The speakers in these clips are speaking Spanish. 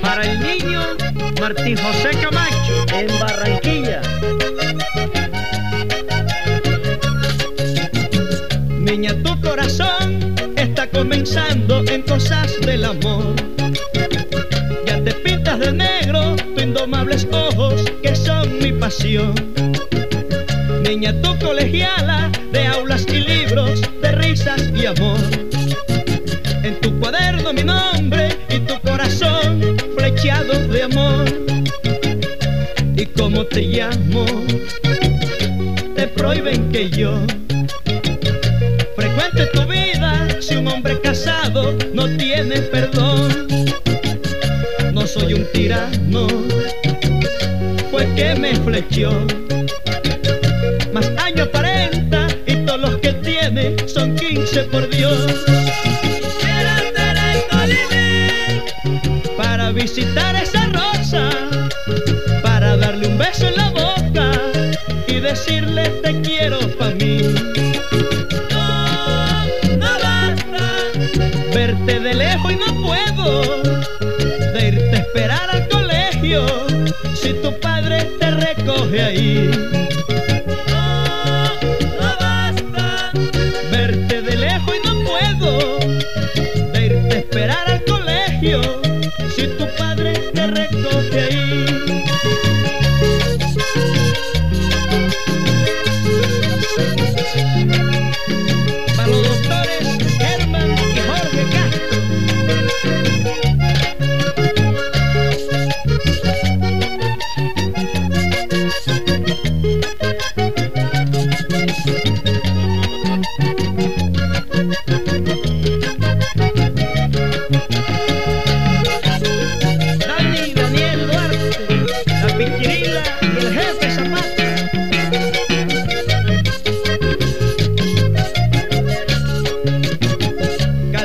Para el niño Martín José Camacho en Barranquilla. Niña, tu corazón está comenzando en cosas del amor. Ya te pintas de negro, tus indomables ojos que son mi pasión. Niña, tu colegiala de aulas y libros, de risas y amor. ¿Y como te llamo? Te prohíben que yo frecuente tu vida si un hombre casado no tiene perdón. No soy un tirano, fue que me flechó. Más años 40 y todos los que tiene son 15 por Dios. En la boca y decirle te quiero pa' mí. No, no basta verte de lejos y no puedo de irte a esperar al colegio si tu padre te recoge ahí. No, no basta verte de lejos y no puedo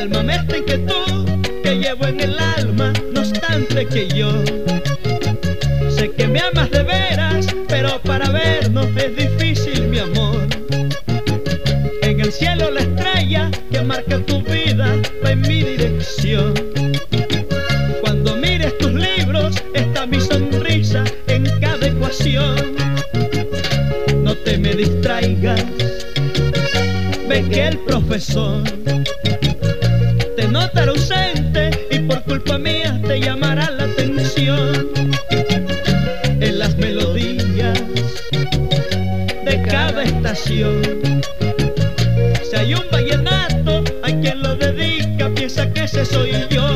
Cálmame esta inquietud que llevo en el alma, no obstante que yo sé que me amas de veras, pero para vernos es difícil mi amor. En el cielo la estrella que marca tu vida va en mi dirección. Cuando mires tus libros está mi sonrisa en cada ecuación. No te me distraigas, ve que el profesor te notará ausente y por culpa mía te llamará la atención. En las melodías de cada estación. Si hay un vallenato, hay quien lo dedica, piensa que ese soy yo.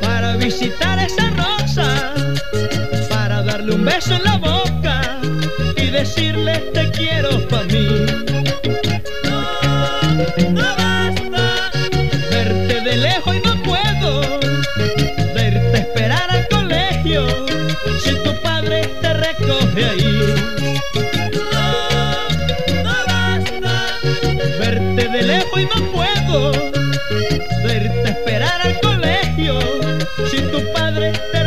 Para visitar esa rosa, para darle un beso en la boca y decirle te quiero pa' mí. Verte lejos y no puedo a esperar al colegio. Si tu padre te